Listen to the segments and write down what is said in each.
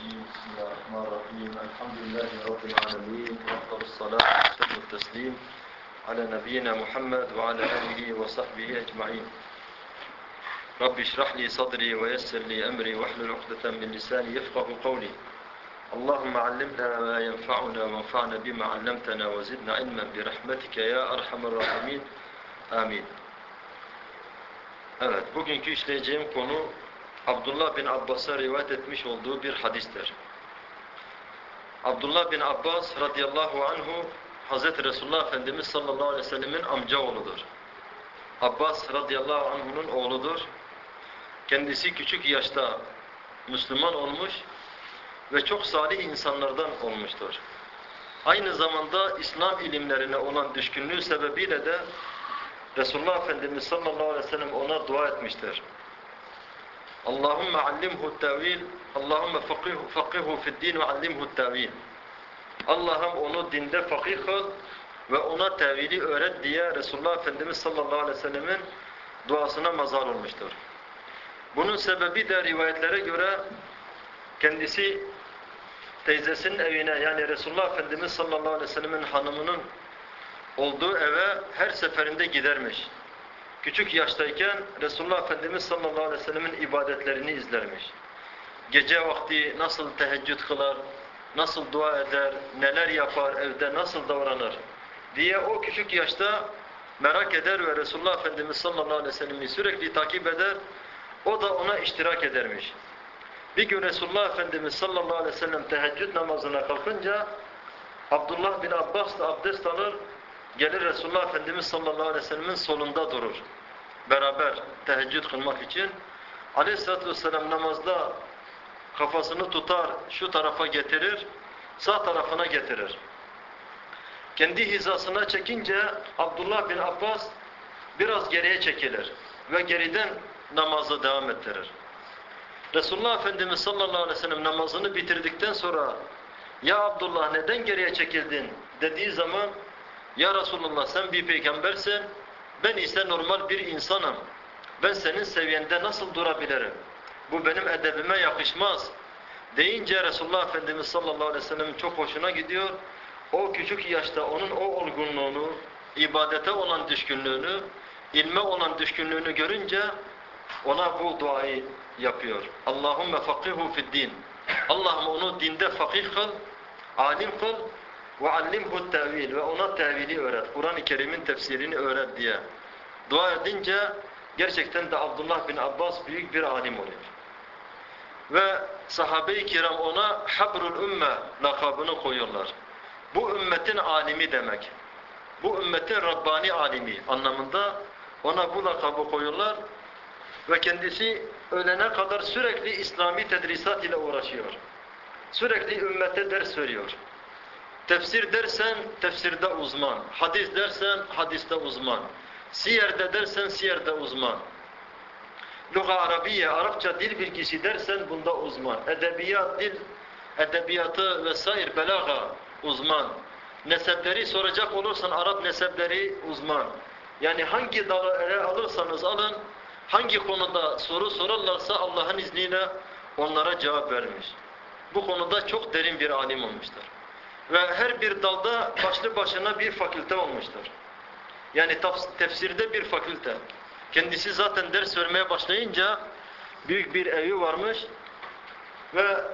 بسم الله الرحمن الرحيم. الحمد لله رب العالمين وأفضل الصلاة وأتم التسليم على نبينا محمد وعلى آله وصحبه أجمعين. رب اشرح لي صدري ويسر لي أمري واحلل عقدة من لساني يفقه قولي. اللهم علمنا ما ينفعنا وانفعنا بما علمتنا وزدنا علما برحمتك يا أرحم الراحمين. آمين. Evet, bugünkü işleyeceğim konu Abdullah bin Abbas'a rivayet etmiş olduğu bir hadistir. Abdullah bin Abbas radıyallahu anhu Hazreti Resulullah Efendimiz sallallahu aleyhi ve sellemin amca oğludur. Abbas radıyallahu anhu'nun oğludur. Kendisi küçük yaşta Müslüman olmuş ve çok salih insanlardan olmuştur. Aynı zamanda İslam ilimlerine olan düşkünlüğü sebebiyle de Resulullah Efendimiz sallallahu aleyhi ve sellem ona dua etmiştir. Allahümme allimhu tevil, Allahümme fakihu, fakihu fiddin ve allimhu tevil. Allah'ım onu dinde fakih kıl ve ona tevili öğret diye Resulullah Efendimiz sallallahu aleyhi ve sellemin duasına mazhar olmuştur. Bunun sebebi de rivayetlere göre kendisi teyzesinin evine yani Resulullah Efendimiz sallallahu aleyhi ve sellemin hanımının olduğu eve her seferinde gidermiş. Küçük yaştayken Resulullah Efendimiz sallallahu aleyhi ve sellemin ibadetlerini izlermiş. Gece vakti nasıl teheccüd kılar, nasıl dua eder, neler yapar, evde nasıl davranır diye o küçük yaşta merak eder ve Resulullah Efendimiz sallallahu aleyhi ve sellem'i sürekli takip eder. O da ona iştirak edermiş. Bir gün Resulullah Efendimiz sallallahu aleyhi ve sellem teheccüd namazına kalkınca Abdullah bin Abbas da abdest alır, gelir Resulullah Efendimiz sallallahu aleyhi ve sellemin solunda durur. Beraber teheccüd kılmak için. Aleyhisselatü vesselam namazda kafasını tutar, şu tarafa getirir, sağ tarafına getirir. Kendi hizasına çekince Abdullah bin Abbas biraz geriye çekilir ve geriden namazı devam ettirir. Resulullah Efendimiz sallallahu aleyhi ve sellem namazını bitirdikten sonra ya Abdullah neden geriye çekildin dediği zaman ya Resulullah sen bir peygambersin, ben ise normal bir insanım. Ben senin seviyende nasıl durabilirim? Bu benim edebime yakışmaz. Deyince Resulullah Efendimiz sallallahu aleyhi ve sellem çok hoşuna gidiyor. O küçük yaşta onun o olgunluğunu, ibadete olan düşkünlüğünü, ilme olan düşkünlüğünü görünce ona bu duayı yapıyor. Allahümme fakihu fid din. Allah'ım onu dinde fakih kıl, alim kıl allimhu tevil ve ona tevili öğret. Kur'an-ı Kerim'in tefsirini öğret diye. Dua edince gerçekten de Abdullah bin Abbas büyük bir alim oluyor. Ve sahabe-i kiram ona habrul ümme lakabını koyuyorlar. Bu ümmetin alimi demek. Bu ümmetin Rabbani alimi anlamında ona bu lakabı koyuyorlar. Ve kendisi ölene kadar sürekli İslami tedrisat ile uğraşıyor. Sürekli ümmete ders veriyor. Tefsir dersen tefsirde uzman, hadis dersen hadiste uzman, siyerde dersen siyerde uzman. Luga Arabiye, Arapça dil bilgisi dersen bunda uzman. Edebiyat, dil, edebiyatı vesaire belaga uzman. Nesepleri soracak olursan Arap nesepleri uzman. Yani hangi dalı ele alırsanız alın, hangi konuda soru sorarlarsa Allah'ın izniyle onlara cevap vermiş. Bu konuda çok derin bir alim olmuştur. Ve her bir dalda başlı başına bir fakülte olmuştur. Yani tefsirde bir fakülte. Kendisi zaten ders vermeye başlayınca büyük bir evi varmış ve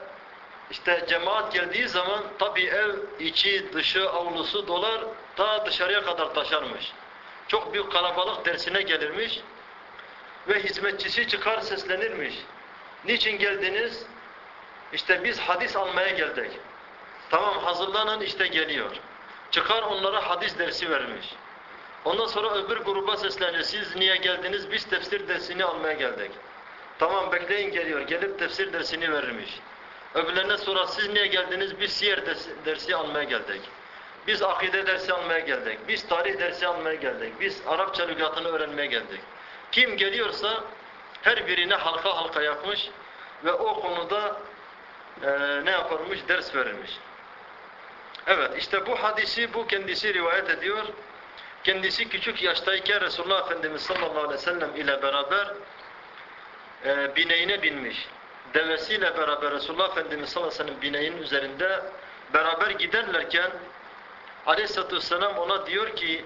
işte cemaat geldiği zaman tabi ev içi dışı avlusu dolar ta dışarıya kadar taşarmış. Çok büyük kalabalık dersine gelirmiş ve hizmetçisi çıkar seslenirmiş. Niçin geldiniz? İşte biz hadis almaya geldik. Tamam hazırlanın işte geliyor. Çıkar onlara hadis dersi vermiş. Ondan sonra öbür gruba sesleniyor. Siz niye geldiniz? Biz tefsir dersini almaya geldik. Tamam bekleyin geliyor. Gelip tefsir dersini vermiş. Öbürlerine sonra siz niye geldiniz? Biz siyer dersi almaya geldik. Biz akide dersi almaya geldik. Biz tarih dersi almaya geldik. Biz Arapça lügatını öğrenmeye geldik. Kim geliyorsa her birine halka halka yapmış ve o konuda e, ne yaparmış? Ders verilmiş. Evet işte bu hadisi bu kendisi rivayet ediyor. Kendisi küçük yaştayken Resulullah Efendimiz sallallahu aleyhi ve sellem ile beraber e, bineğine binmiş. devesiyle beraber Resulullah Efendimiz sallallahu aleyhi ve sellem bineğin üzerinde beraber giderlerken Aleyhisselatü Vesselam ona diyor ki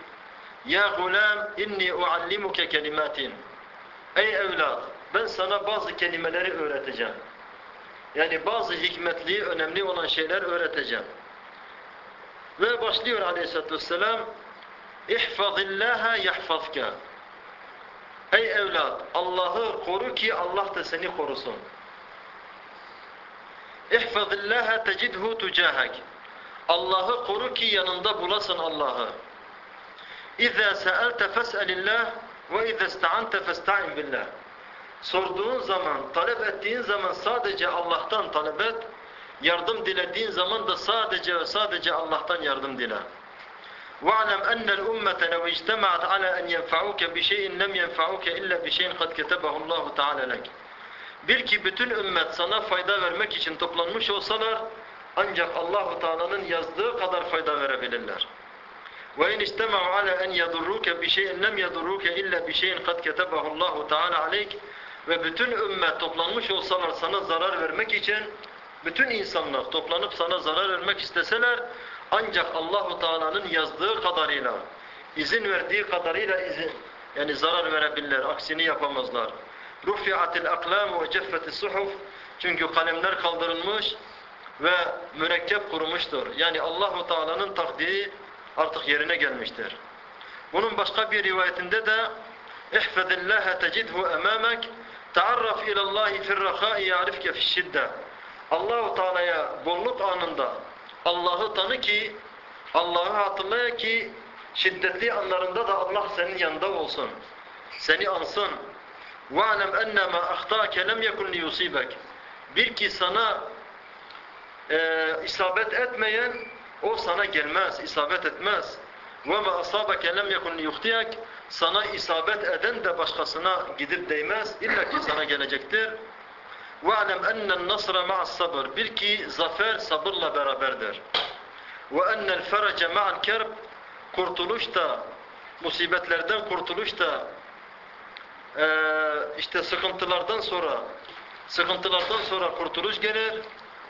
Ya gulam inni uallimuke kelimatin Ey evlat ben sana bazı kelimeleri öğreteceğim. Yani bazı hikmetli, önemli olan şeyler öğreteceğim. Ve başlıyor Aleyhisselatü Vesselam İhfazillaha yahfazka Ey evlat Allah'ı koru ki Allah da seni korusun. İhfazillaha tecidhu tucahak Allah'ı koru ki yanında bulasın Allah'ı. İza sa'alte fes'elillah ve iza ista'ante festa'in billah. Sorduğun zaman, talep ettiğin zaman sadece Allah'tan talep et. Yardım dilediğin zaman da sadece ve sadece Allah'tan yardım dile. وَاعْلَمْ أَنَّ الْأُمَّةَ لَوْ اجْتَمَعَتْ عَلَى أَنْ يَنْفَعُوكَ بِشَيْءٍ لَمْ يَنْفَعُوكَ إِلَّا بِشَيْءٍ قَدْ كَتَبَهُ اللّٰهُ تَعَالَى لَكَ Bil ki bütün ümmet sana fayda vermek için toplanmış olsalar ancak Allahu Teala'nın yazdığı kadar fayda verebilirler. Ve in istema'u ala en yadurruke bi şey'in lem yadurruke illa bi şey'in kad ketebahu Allahu Teala aleyk ve bütün ümmet toplanmış olsalar sana zarar vermek için bütün insanlar toplanıp sana zarar vermek isteseler ancak Allahu Teala'nın yazdığı kadarıyla izin verdiği kadarıyla izin yani zarar verebilirler. Aksini yapamazlar. Rufi'atil aklam ve ceffetis suhuf çünkü kalemler kaldırılmış ve mürekkep kurumuştur. Yani Allahu Teala'nın takdiri artık yerine gelmiştir. Bunun başka bir rivayetinde de ihfazillâhe tecidhu emâmek taarraf ilallâhi firrahâi ya'rifke fişşidde Allahu Teala'ya bolluk anında Allah'ı tanı ki Allah'ı hatırlaya ki şiddetli anlarında da Allah senin yanında olsun. Seni ansın. وَعْلَمْ اَنَّمَا اَخْتَاكَ لَمْ يَكُنْ لِيُصِيبَكَ Bil ki sana e, isabet etmeyen o sana gelmez, isabet etmez. وَمَا أَصَابَكَ لَمْ يَكُنْ لِيُخْتِيَكَ Sana isabet eden de başkasına gidip değmez. İlla ki sana gelecektir. وَعْلَمْ أَنَّ النَّصْرَ مَعَ الصَّبْرِ Bil ki zafer sabırla beraberdir. وَأَنَّ الْفَرَجَ مَعَ الْكَرْبِ Kurtuluş da, musibetlerden kurtuluş da e, işte sıkıntılardan sonra sıkıntılardan sonra kurtuluş gelir.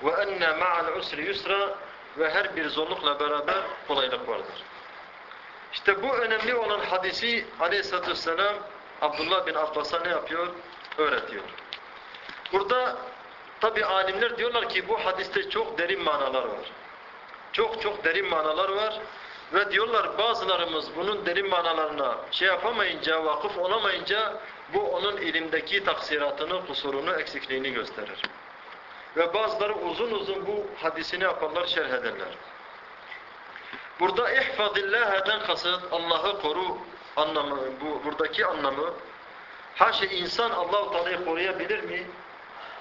وَأَنَّ مَعَ الْعُسْرِ يُسْرًا Ve her bir zorlukla beraber kolaylık vardır. İşte bu önemli olan hadisi aleyhissalatü vesselam Abdullah bin Abbas'a ne yapıyor? Öğretiyor. Burada tabi alimler diyorlar ki bu hadiste çok derin manalar var. Çok çok derin manalar var. Ve diyorlar bazılarımız bunun derin manalarına şey yapamayınca, vakıf olamayınca bu onun ilimdeki taksiratını, kusurunu, eksikliğini gösterir. Ve bazıları uzun uzun bu hadisini yaparlar, şerh ederler. Burada ihfazillâheden kasıt Allah'ı koru anlamı, bu buradaki anlamı haşa insan Allahu Teala'yı koruyabilir mi?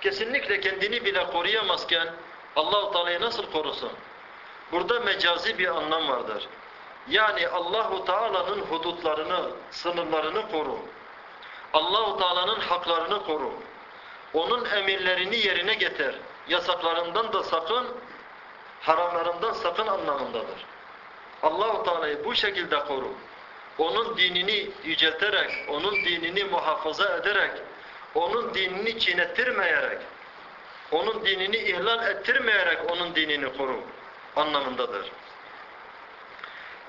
Kesinlikle kendini bile koruyamazken Allahu Teala'yı nasıl korusun? Burada mecazi bir anlam vardır. Yani Allahu Teala'nın hudutlarını, sınırlarını koru. Allahu Teala'nın haklarını koru. Onun emirlerini yerine getir. Yasaklarından da sakın, haramlarından sakın anlamındadır. Allahu Teala'yı bu şekilde koru. Onun dinini yücelterek, onun dinini muhafaza ederek, onun dinini çiğnettirmeyerek, onun dinini ihlal ettirmeyerek onun dinini koru anlamındadır.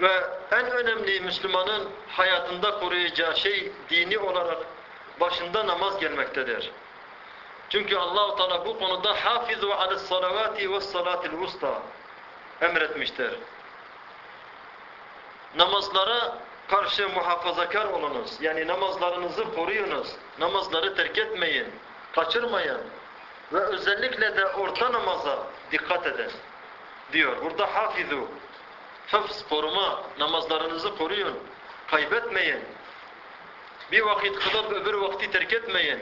Ve en önemli Müslümanın hayatında koruyacağı şey dini olarak başında namaz gelmektedir. Çünkü Allahu Teala bu konuda hafizu alis salavati ve salatil usta emretmiştir. Namazlara karşı muhafazakar olunuz. Yani namazlarınızı koruyunuz. Namazları terk etmeyin. Kaçırmayın. Ve özellikle de orta namaza dikkat edin. Diyor. Burada hafizu. Hıfz, koruma. Namazlarınızı koruyun. Kaybetmeyin. Bir vakit kılıp öbür vakti terk etmeyin.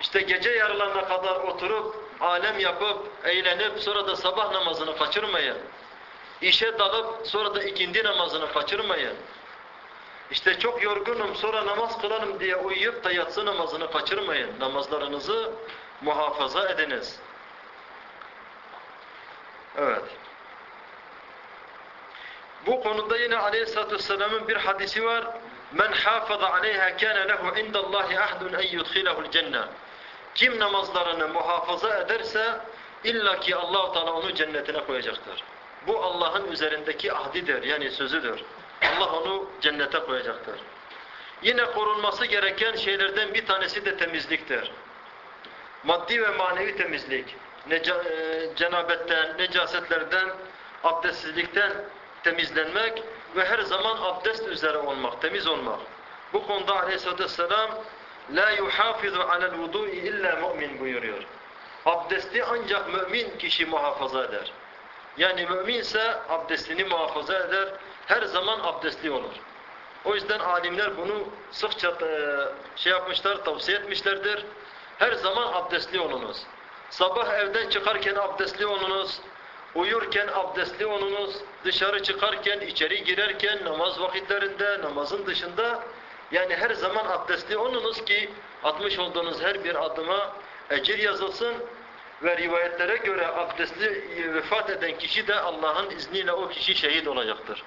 İşte gece yarılarına kadar oturup, alem yapıp, eğlenip sonra da sabah namazını kaçırmayın. İşe dalıp sonra da ikindi namazını kaçırmayın. İşte çok yorgunum sonra namaz kılalım diye uyuyup da yatsı namazını kaçırmayın. Namazlarınızı muhafaza ediniz. Evet. Bu konuda yine Aleyhisselatü Vesselam'ın bir hadisi var. Men hafaza aleyha kana lehu indallahi ahdun en yudkhilehu'l cennet. Kim namazlarını muhafaza ederse illaki Allahu Teala onu cennetine koyacaktır. Bu Allah'ın üzerindeki ahdidir yani sözüdür. Allah onu cennete koyacaktır. Yine korunması gereken şeylerden bir tanesi de temizliktir. Maddi ve manevi temizlik. Neca, e, cenabetten, necasetlerden, abdestsizlikten temizlenmek ve her zaman abdest üzere olmak, temiz olmak. Bu konuda aleyhissalatü vesselam La yuhafizu alel vudu'i illa mu'min buyuruyor. Abdesti ancak mümin kişi muhafaza eder. Yani müminse abdestini muhafaza eder, her zaman abdestli olur. O yüzden alimler bunu sıkça e, şey yapmışlar, tavsiye etmişlerdir. Her zaman abdestli olunuz. Sabah evden çıkarken abdestli olunuz. Uyurken abdestli olunuz. Dışarı çıkarken, içeri girerken, namaz vakitlerinde, namazın dışında yani her zaman abdestli olunuz ki atmış olduğunuz her bir adıma ecir yazılsın ve rivayetlere göre abdestli vefat eden kişi de Allah'ın izniyle o kişi şehit olacaktır.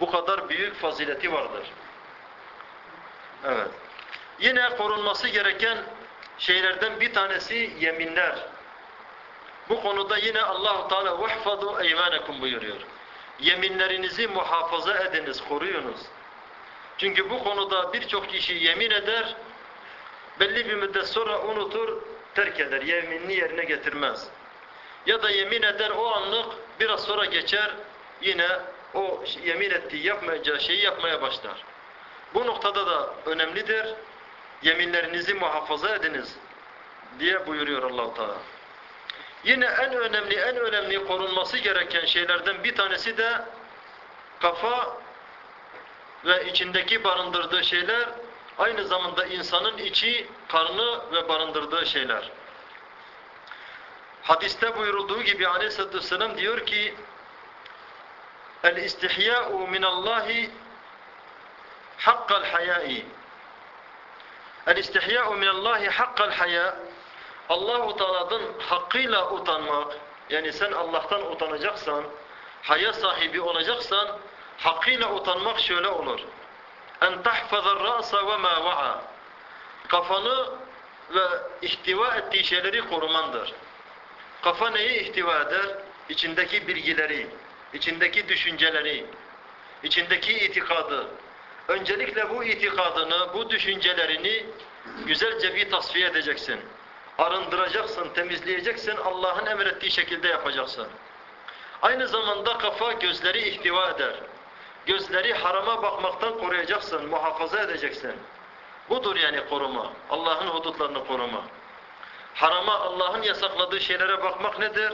Bu kadar büyük fazileti vardır. Evet. Yine korunması gereken şeylerden bir tanesi yeminler. Bu konuda yine Allahu Teala vahfadu eymanakum buyuruyor. Yeminlerinizi muhafaza ediniz, koruyunuz. Çünkü bu konuda birçok kişi yemin eder, belli bir müddet sonra unutur, terk eder, yeminini yerine getirmez. Ya da yemin eder o anlık, biraz sonra geçer, yine o yemin ettiği yapmayacağı şeyi yapmaya başlar. Bu noktada da önemlidir. Yeminlerinizi muhafaza ediniz diye buyuruyor Allah Teala. Yine en önemli en önemli korunması gereken şeylerden bir tanesi de kafa ve içindeki barındırdığı şeyler aynı zamanda insanın içi, karnı ve barındırdığı şeyler. Hadiste buyurulduğu gibi Aleyhisselatü Vesselam diyor ki El istihya'u minallahi hakkal hayai El istihya'u minallahi hakkal haya Allahu Teala'dan hakkıyla utanmak yani sen Allah'tan utanacaksan haya sahibi olacaksan hakkıyla utanmak şöyle olur. En tahfazar ra'sa ve ma va'a. Kafanı ve ihtiva ettiği şeyleri korumandır. Kafa neyi ihtiva eder? İçindeki bilgileri, içindeki düşünceleri, içindeki itikadı. Öncelikle bu itikadını, bu düşüncelerini güzelce bir tasfiye edeceksin. Arındıracaksın, temizleyeceksin, Allah'ın emrettiği şekilde yapacaksın. Aynı zamanda kafa gözleri ihtiva eder. Gözleri harama bakmaktan koruyacaksın, muhafaza edeceksin. Budur yani koruma. Allah'ın hudutlarını koruma. Harama, Allah'ın yasakladığı şeylere bakmak nedir?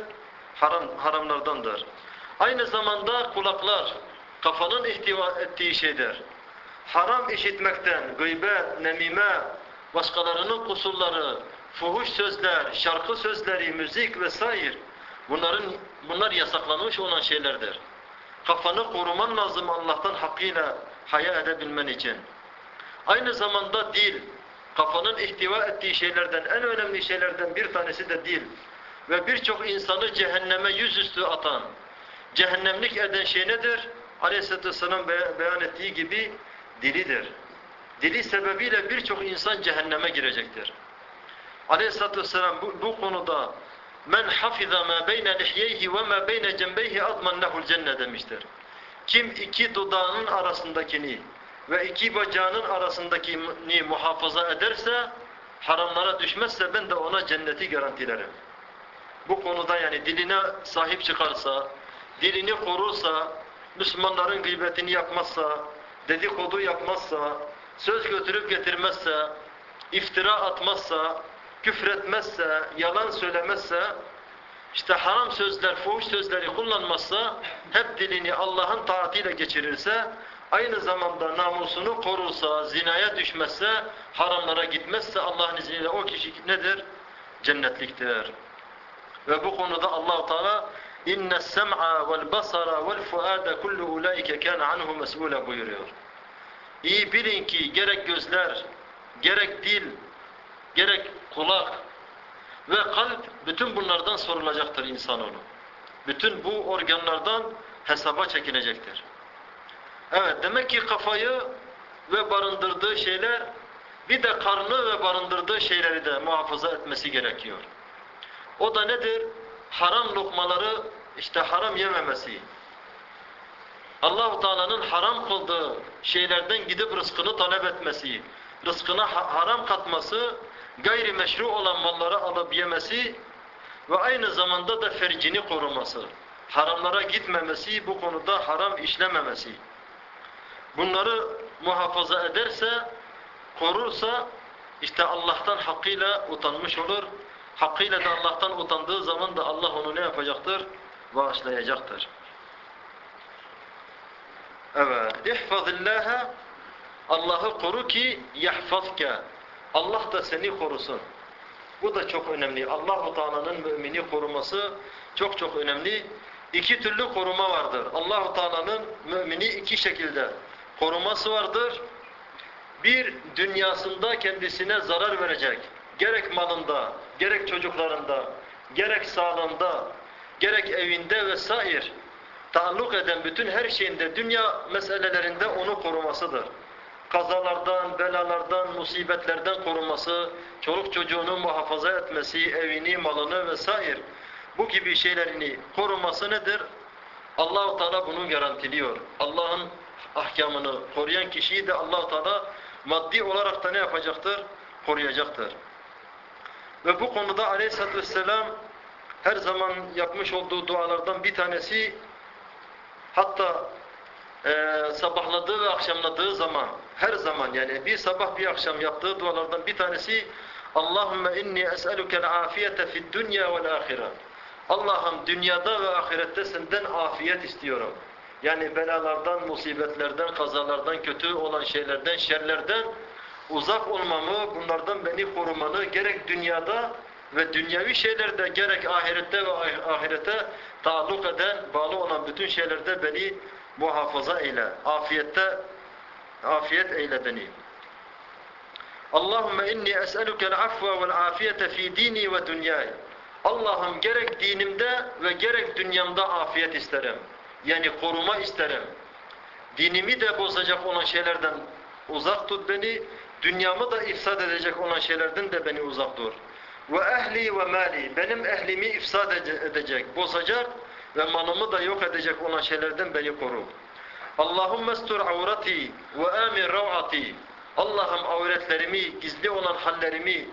Haram, haramlardandır. Aynı zamanda kulaklar, kafanın ihtiva ettiği şeydir. Haram işitmekten, gıybet, nemime, başkalarının kusurları, fuhuş sözler, şarkı sözleri, müzik vesaire bunların bunlar yasaklanmış olan şeylerdir. Kafanı koruman lazım Allah'tan hakkıyla haya edebilmen için. Aynı zamanda dil, kafanın ihtiva ettiği şeylerden, en önemli şeylerden bir tanesi de dil. Ve birçok insanı cehenneme yüzüstü atan, cehennemlik eden şey nedir? Aleyhisselatü Vesselam beyan ettiği gibi dilidir. Dili sebebiyle birçok insan cehenneme girecektir. Aleyhisselatü Vesselam bu, bu konuda Men hafiza ma beyne lihyeyhi ve ma beyne cembeyhi admannehul cennet demiştir. Kim iki dudağının arasındakini ve iki bacağının arasındakini muhafaza ederse, haramlara düşmezse ben de ona cenneti garantilerim. Bu konuda yani diline sahip çıkarsa, dilini korursa, Müslümanların gıybetini yapmazsa, dedikodu yapmazsa, söz götürüp getirmezse, iftira atmazsa, küfretmezse, yalan söylemezse, işte haram sözler, fuhuş sözleri kullanmazsa, hep dilini Allah'ın taatiyle geçirirse, aynı zamanda namusunu korursa, zinaya düşmezse, haramlara gitmezse Allah'ın izniyle o kişi nedir? Cennetliktir. Ve bu konuda Allah Teala inne sem'a vel basara vel fuada kullu ulaike kana anhu mes'ula buyuruyor. İyi bilin ki gerek gözler, gerek dil, gerek kulak ve kalp bütün bunlardan sorulacaktır insanoğlu. Bütün bu organlardan hesaba çekilecektir. Evet demek ki kafayı ve barındırdığı şeyler Bir de karnı ve barındırdığı şeyleri de muhafaza etmesi gerekiyor. O da nedir? Haram lokmaları işte haram yememesi. Allahu Teala'nın haram kıldığı şeylerden gidip rızkını talep etmesi, rızkına ha- haram katması, gayri meşru olan malları alıp yemesi ve aynı zamanda da fercini koruması. Haramlara gitmemesi, bu konuda haram işlememesi. Bunları muhafaza ederse, korursa işte Allah'tan hakkıyla utanmış olur. Hakkıyla da Allah'tan utandığı zaman da Allah onu ne yapacaktır? Bağışlayacaktır. Evet. İhfazillâhe Allah'ı koru ki yahfazke. Allah da seni korusun. Bu da çok önemli. Allahu Teala'nın mümini koruması çok çok önemli. İki türlü koruma vardır. Allahu Teala'nın mümini iki şekilde koruması vardır. Bir dünyasında kendisine zarar verecek. Gerek malında, gerek çocuklarında, gerek sağlığında, gerek evinde vesaire taalluk eden bütün her şeyinde dünya meselelerinde onu korumasıdır. Kazalardan, belalardan, musibetlerden koruması, çoluk çocuğunu muhafaza etmesi, evini, malını vesaire bu gibi şeylerini koruması nedir? Allahu Teala bunu garantiliyor. Allah'ın ahkamını koruyan kişiyi de Allahu Teala maddi olarak da ne yapacaktır? Koruyacaktır. Ve bu konuda Aleyhisselatü Vesselam her zaman yapmış olduğu dualardan bir tanesi hatta e, sabahladığı ve akşamladığı zaman her zaman yani bir sabah bir akşam yaptığı dualardan bir tanesi Allahümme inni es'elukel afiyete fid dünya vel ahire Allah'ım dünyada ve ahirette senden afiyet istiyorum. Yani belalardan, musibetlerden, kazalardan, kötü olan şeylerden, şerlerden uzak olmamı, bunlardan beni korumanı gerek dünyada ve dünyevi şeylerde gerek ahirette ve ahirete taalluk eden, bağlı olan bütün şeylerde beni muhafaza eyle. Afiyette afiyet eyle beni. Allahümme inni es'elukel afve vel afiyete fi dini ve dünyayı. Allah'ım gerek dinimde ve gerek dünyamda afiyet isterim. Yani koruma isterim. Dinimi de bozacak olan şeylerden uzak tut beni. Dünyamı da ifsad edecek olan şeylerden de beni uzak dur. Ve ehli ve mali. Benim ehlimi ifsad edecek, bozacak ve malımı da yok edecek olan şeylerden beni koru. Allahümme estur avrati ve amin rav'ati. Allah'ım avretlerimi, gizli olan hallerimi,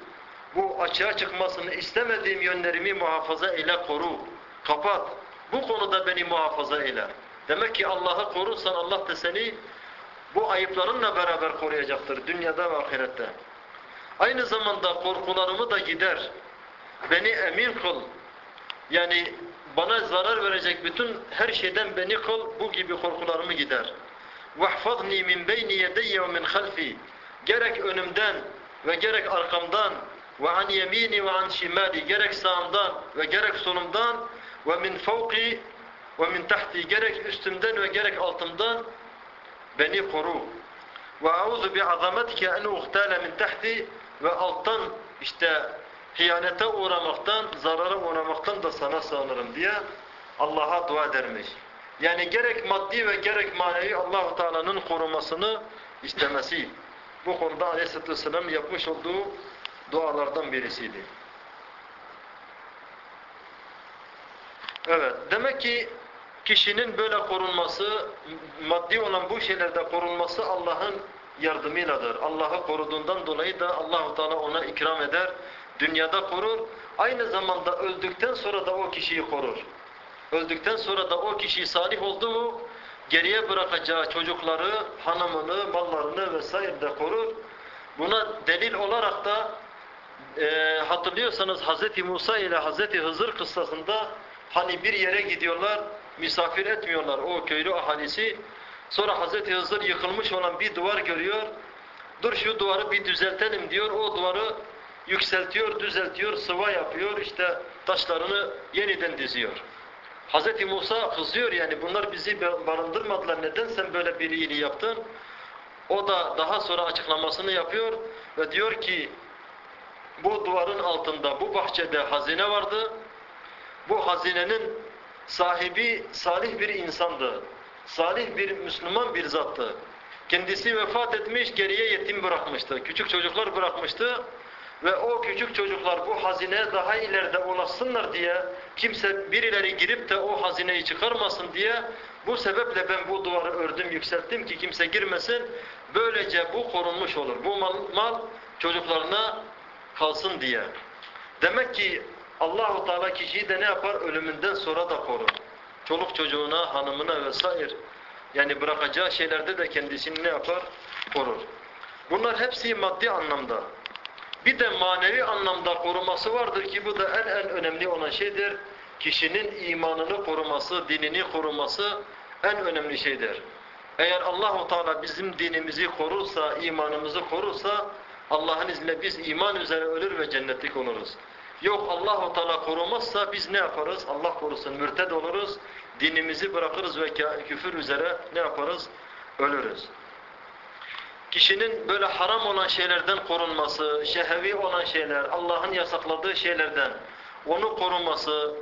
bu açığa çıkmasını istemediğim yönlerimi muhafaza eyle, koru, kapat. Bu konuda beni muhafaza eyle. Demek ki Allah'ı korursan Allah da seni bu ayıplarınla beraber koruyacaktır dünyada ve ahirette. Aynı zamanda korkularımı da gider. Beni emin kıl. Yani bana zarar verecek bütün her şeyden beni kıl. Bu gibi korkularımı gider. وَحْفَظْنِي مِنْ بَيْنِ يَدَيَّ وَمِنْ خَلْفِي Gerek önümden ve gerek arkamdan ve an yemini ve an şimali gerek sağımdan ve gerek solumdan ve min fevki ve min tahti gerek üstümden ve gerek altımdan beni koru. Ve auzu bi azametike en uhtale min tahti ve alttan işte hiyanete uğramaktan, zarara uğramaktan da sana sığınırım diye Allah'a dua edermiş. Yani gerek maddi ve gerek manevi Allahu Teala'nın korumasını istemesi. Bu konuda Aleyhisselatü Vesselam yapmış olduğu dualardan birisiydi. Evet, demek ki kişinin böyle korunması, maddi olan bu şeylerde korunması Allah'ın yardımıyladır. Allah'ı koruduğundan dolayı da Allahu Teala ona ikram eder, dünyada korur. Aynı zamanda öldükten sonra da o kişiyi korur. Öldükten sonra da o kişi salih oldu mu geriye bırakacağı çocukları, hanımını, mallarını vesaire de korur. Buna delil olarak da e, hatırlıyorsanız Hz. Musa ile Hz. Hızır kıssasında hani bir yere gidiyorlar, misafir etmiyorlar o köylü ahalisi. Sonra Hz. Hızır yıkılmış olan bir duvar görüyor. Dur şu duvarı bir düzeltelim diyor. O duvarı yükseltiyor, düzeltiyor, sıva yapıyor. işte taşlarını yeniden diziyor. Hz. Musa kızıyor yani bunlar bizi barındırmadılar. Neden sen böyle bir iyiliği yaptın? O da daha sonra açıklamasını yapıyor ve diyor ki bu duvarın altında, bu bahçede hazine vardı. Bu hazinenin sahibi salih bir insandı. Salih bir Müslüman bir zattı. Kendisi vefat etmiş, geriye yetim bırakmıştı. Küçük çocuklar bırakmıştı. Ve o küçük çocuklar bu hazineye daha ileride ulaşsınlar diye, kimse birileri girip de o hazineyi çıkarmasın diye, bu sebeple ben bu duvarı ördüm, yükselttim ki kimse girmesin. Böylece bu korunmuş olur. Bu mal, mal çocuklarına kalsın diye. Demek ki Allahu Teala kişiyi de ne yapar? Ölümünden sonra da korur. Çoluk çocuğuna, hanımına vesaire yani bırakacağı şeylerde de kendisini ne yapar? Korur. Bunlar hepsi maddi anlamda. Bir de manevi anlamda koruması vardır ki bu da en en önemli olan şeydir. Kişinin imanını koruması, dinini koruması en önemli şeydir. Eğer Allahu Teala bizim dinimizi korursa, imanımızı korursa Allah'ın izniyle biz iman üzere ölür ve cennetlik oluruz. Yok Allahu Teala korumazsa biz ne yaparız? Allah korusun mürted oluruz. Dinimizi bırakırız ve küfür üzere ne yaparız? Ölürüz. Kişinin böyle haram olan şeylerden korunması, şehevi olan şeyler, Allah'ın yasakladığı şeylerden onu koruması,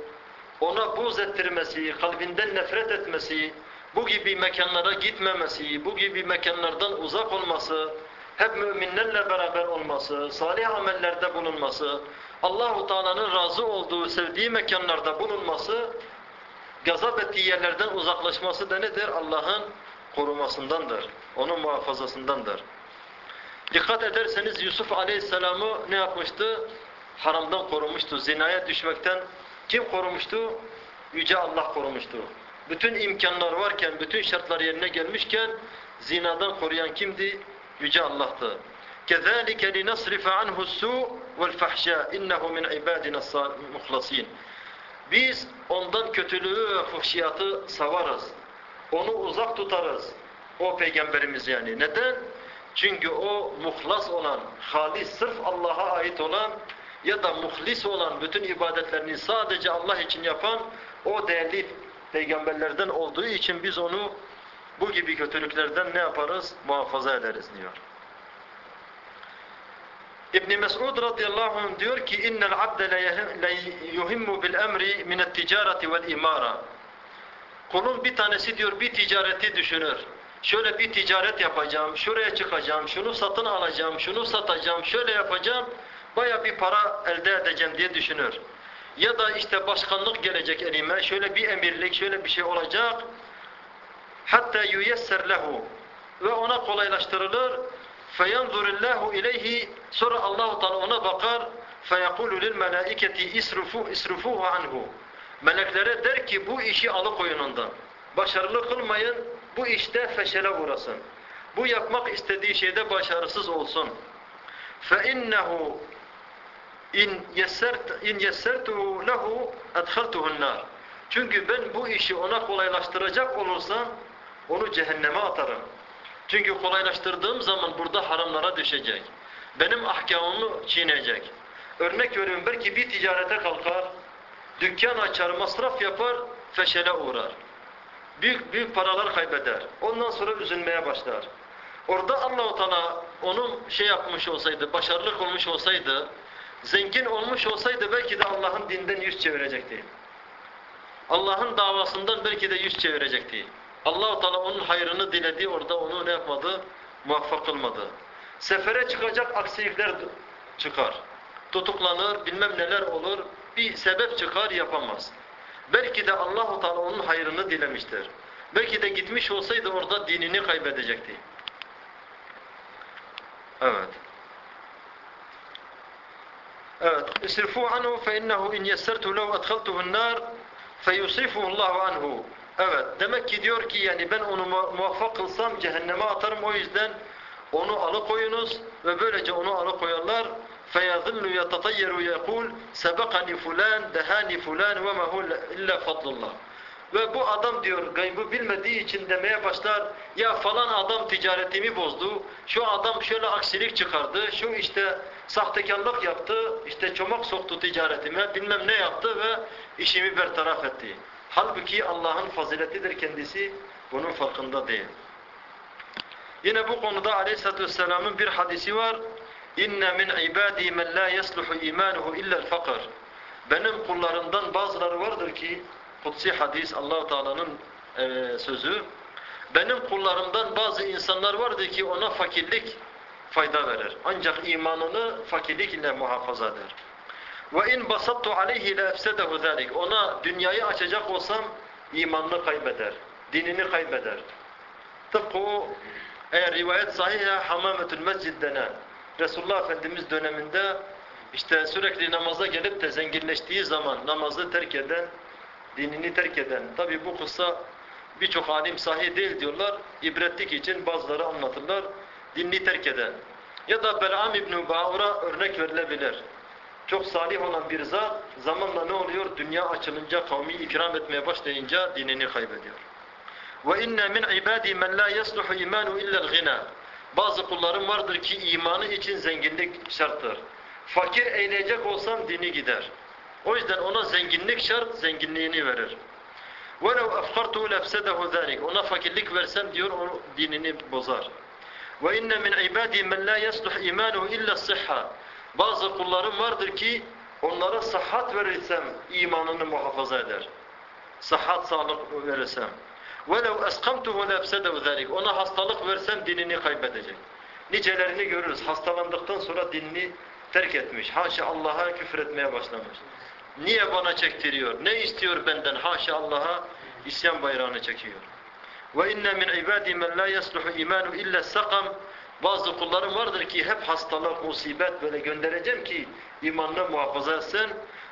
ona buz ettirmesi, kalbinden nefret etmesi, bu gibi mekanlara gitmemesi, bu gibi mekanlardan uzak olması, hep müminlerle beraber olması, salih amellerde bulunması, Allahu Teala'nın razı olduğu, sevdiği mekanlarda bulunması, gazap ettiği yerlerden uzaklaşması da nedir? Allah'ın korumasındandır. Onun muhafazasındandır. Dikkat ederseniz Yusuf Aleyhisselam'ı ne yapmıştı? Haramdan korumuştu. Zinaya düşmekten kim korumuştu? Yüce Allah korumuştu. Bütün imkanlar varken, bütün şartlar yerine gelmişken zinadan koruyan kimdi? Yüce Allah'tı. كَذَٰلِكَ لِنَصْرِفَ عَنْهُ السُّوءُ وَالْفَحْشَاءِ اِنَّهُ مِنْ عِبَادِنَا الْمُخْلَصِينَ Biz ondan kötülüğü ve fuhşiyatı savarız. Onu uzak tutarız. O peygamberimiz yani. Neden? Çünkü o muhlas olan, halis, sırf Allah'a ait olan ya da muhlis olan bütün ibadetlerini sadece Allah için yapan o değerli peygamberlerden olduğu için biz onu bu gibi kötülüklerden ne yaparız? Muhafaza ederiz diyor. İbn Mes'ud radıyallahu anh diyor ki innel abde le yuhimmu bil emri min et-ticareti vel imara. Kulun bir tanesi diyor bir ticareti düşünür. Şöyle bir ticaret yapacağım, şuraya çıkacağım, şunu satın alacağım, şunu satacağım, şöyle yapacağım, baya bir para elde edeceğim diye düşünür. Ya da işte başkanlık gelecek elime, şöyle bir emirlik, şöyle bir şey olacak. Hatta yuyesser lehu ve ona kolaylaştırılır. فَيَنْظُرِ اللّٰهُ اِلَيْهِ Sonra Allah-u Teala ona bakar. فَيَقُولُ لِلْمَلَائِكَةِ اِسْرُفُوهُ اِسْرُفُوهُ عَنْهُ Meleklere der ki bu işi alıkoyun ondan. Başarılı kılmayın, bu işte feşele uğrasın. Bu yapmak istediği şeyde başarısız olsun. فَاِنَّهُ in yessert in yessertuhu lehu edhaltuhu'n nar. Çünkü ben bu işi ona kolaylaştıracak olursam onu cehenneme atarım. Çünkü kolaylaştırdığım zaman burada haramlara düşecek. Benim ahkamımı çiğneyecek. Örnek veriyorum belki bir ticarete kalkar, dükkan açar, masraf yapar, feşele uğrar. Büyük büyük paralar kaybeder. Ondan sonra üzülmeye başlar. Orada Allahu Teala onun şey yapmış olsaydı, başarılı olmuş olsaydı, zengin olmuş olsaydı belki de Allah'ın dinden yüz çevirecekti. Allah'ın davasından belki de yüz çevirecekti. Allah-u Teala onun hayrını diledi, orada onu ne yapmadı? Muvaffak kılmadı. Sefere çıkacak aksilikler çıkar. Tutuklanır, bilmem neler olur. Bir sebep çıkar, yapamaz. Belki de Allah-u Teala onun hayrını dilemiştir. Belki de gitmiş olsaydı orada dinini kaybedecekti. Evet. Evet. İsrifu anhu fe innehu in yessertu lehu adkhaltuhu'n nar feyusrifuhu Allahu anhu. Evet. Demek ki diyor ki yani ben onu muvaffak kılsam cehenneme atarım o yüzden onu alıkoyunuz ve böylece onu alıkoyarlar. فَيَظِلُّ يَتَطَيَّرُ يَقُولُ سَبَقَنِ فُلَانِ دَهَانِ فُلَانِ وَمَا هُوَ اِلَّا فَضْلُ اللّٰهِ Ve bu adam diyor gaybı bilmediği için demeye başlar ya falan adam ticaretimi bozdu, şu adam şöyle aksilik çıkardı, şu işte sahtekarlık yaptı, işte çomak soktu ticaretime, bilmem ne yaptı ve işimi bertaraf etti. Halbuki Allah'ın faziletidir kendisi, bunun farkında değil. Yine bu konuda Aleyhisselatü Vesselam'ın bir hadisi var. İnne min ibadi men la yasluhu imanuhu illa fakir. Benim kullarımdan bazıları vardır ki kutsi hadis Allah Teala'nın e, sözü. Benim kullarımdan bazı insanlar vardır ki ona fakirlik fayda verir. Ancak imanını fakirlik ile muhafaza eder. Ve in basattu aleyhi la efsedehu zalik. Ona dünyayı açacak olsam imanını kaybeder. Dinini kaybeder. Tıpkı eğer rivayet sahihse hamametül mescid denen Resulullah Efendimiz döneminde işte sürekli namaza gelip de zenginleştiği zaman namazı terk eden, dinini terk eden. Tabi bu kıssa birçok alim sahih değil diyorlar. İbretlik için bazıları anlatırlar. Dinini terk eden. Ya da Bel'am İbn-i örnek verilebilir. Çok salih olan bir zat zamanla ne oluyor? Dünya açılınca, kavmi ikram etmeye başlayınca dinini kaybediyor. İnne min ibadi men la yasluhu imanu illa al-ghina. Bazı kullarım vardır ki imanı için zenginlik şarttır. Fakir eğleyecek olsam dini gider. O yüzden ona zenginlik şart, zenginliğini verir. وَلَوْ أَفْقَرْتُهُ لَفْسَدَهُ ذَٰلِكَ Ona fakirlik versem diyor, o dinini bozar. وَاِنَّ مِنْ عِبَادِي مَنْ لَا يَصْلُحْ اِيمَانُهُ اِلَّا الصِّحَّةِ Bazı kullarım vardır ki onlara sıhhat verirsem imanını muhafaza eder. Sıhhat, sağlık verirsem. وَلَوْ أَسْقَمْتُهُ لَفْسَدَهُ ذَٰلِكَ Ona hastalık versem dinini kaybedecek. Nicelerini görürüz. Hastalandıktan sonra dinini terk etmiş. Haşa Allah'a küfür etmeye başlamış. Niye bana çektiriyor? Ne istiyor benden? Haşa Allah'a isyan bayrağını çekiyor. Ve inne min ibadi men la yasluhu imanu illa sakam. Bazı kullarım vardır ki hep hastalık, musibet böyle göndereceğim ki imanını muhafaza etsin.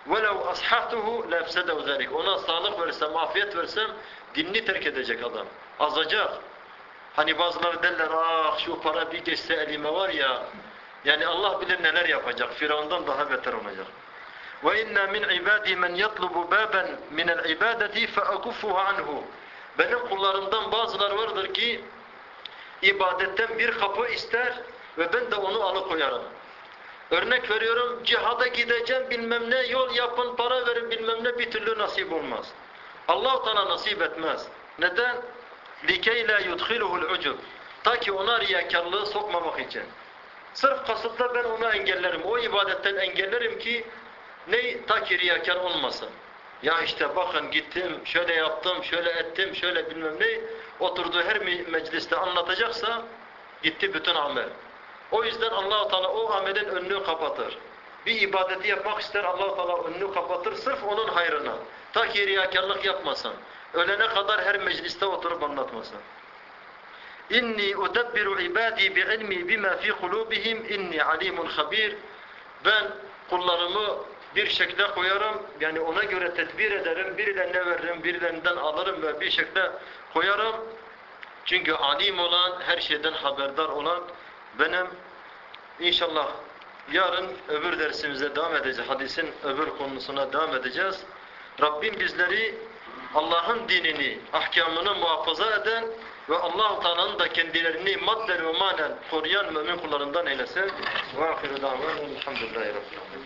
وَلَوْ أَصْحَحْتُهُ لَفْسَدَوْ ذَلِكَ Ona sağlık versem, afiyet versem Dinini terk edecek adam. Azacak. Hani bazıları derler ah şu para bir geçse elime var ya yani Allah bilir neler yapacak. Firavundan daha beter olacak. Ve inna min ibadi men yatlubu baban min el ibadeti. Benim kullarımdan bazılar vardır ki ibadetten bir kapı ister ve ben de onu alıkoyarım. Örnek veriyorum cihada gideceğim bilmem ne yol yapın para verin bilmem ne bir türlü nasip olmaz. Allah-u Teala nasip etmez. Neden? لِكَيْ لَا يُدْخِلُهُ الْعُجُبِ Ta ki ona riyakarlığı sokmamak için. Sırf kasıtla ben onu engellerim. O ibadetten engellerim ki ne ta ki riyakar olmasın. Ya işte bakın gittim, şöyle yaptım, şöyle ettim, şöyle bilmem ne. Oturduğu her mecliste anlatacaksa gitti bütün amel. O yüzden Allah-u Teala o amelin önünü kapatır. Bir ibadeti yapmak ister Allah-u Teala önünü kapatır sırf onun hayrına. Ta ki riyakarlık yapmasın. Ölene kadar her mecliste oturup anlatmasın. İnni udebbiru ibadi bi'ilmi bima fi kulubihim inni alimun habir. Ben kullarımı bir şekle koyarım. Yani ona göre tedbir ederim. Birilerine veririm, birilerinden alırım ve bir şekle koyarım. Çünkü alim olan, her şeyden haberdar olan benim inşallah yarın öbür dersimize devam edeceğiz. Hadisin öbür konusuna devam edeceğiz. Rabbim bizleri Allah'ın dinini, ahkamını muhafaza eden ve Allah-u Teala'nın da kendilerini madden ve manen koruyan mümin kullarından eylesin. Ve ahiru davran elhamdülillahi rabbil alemin.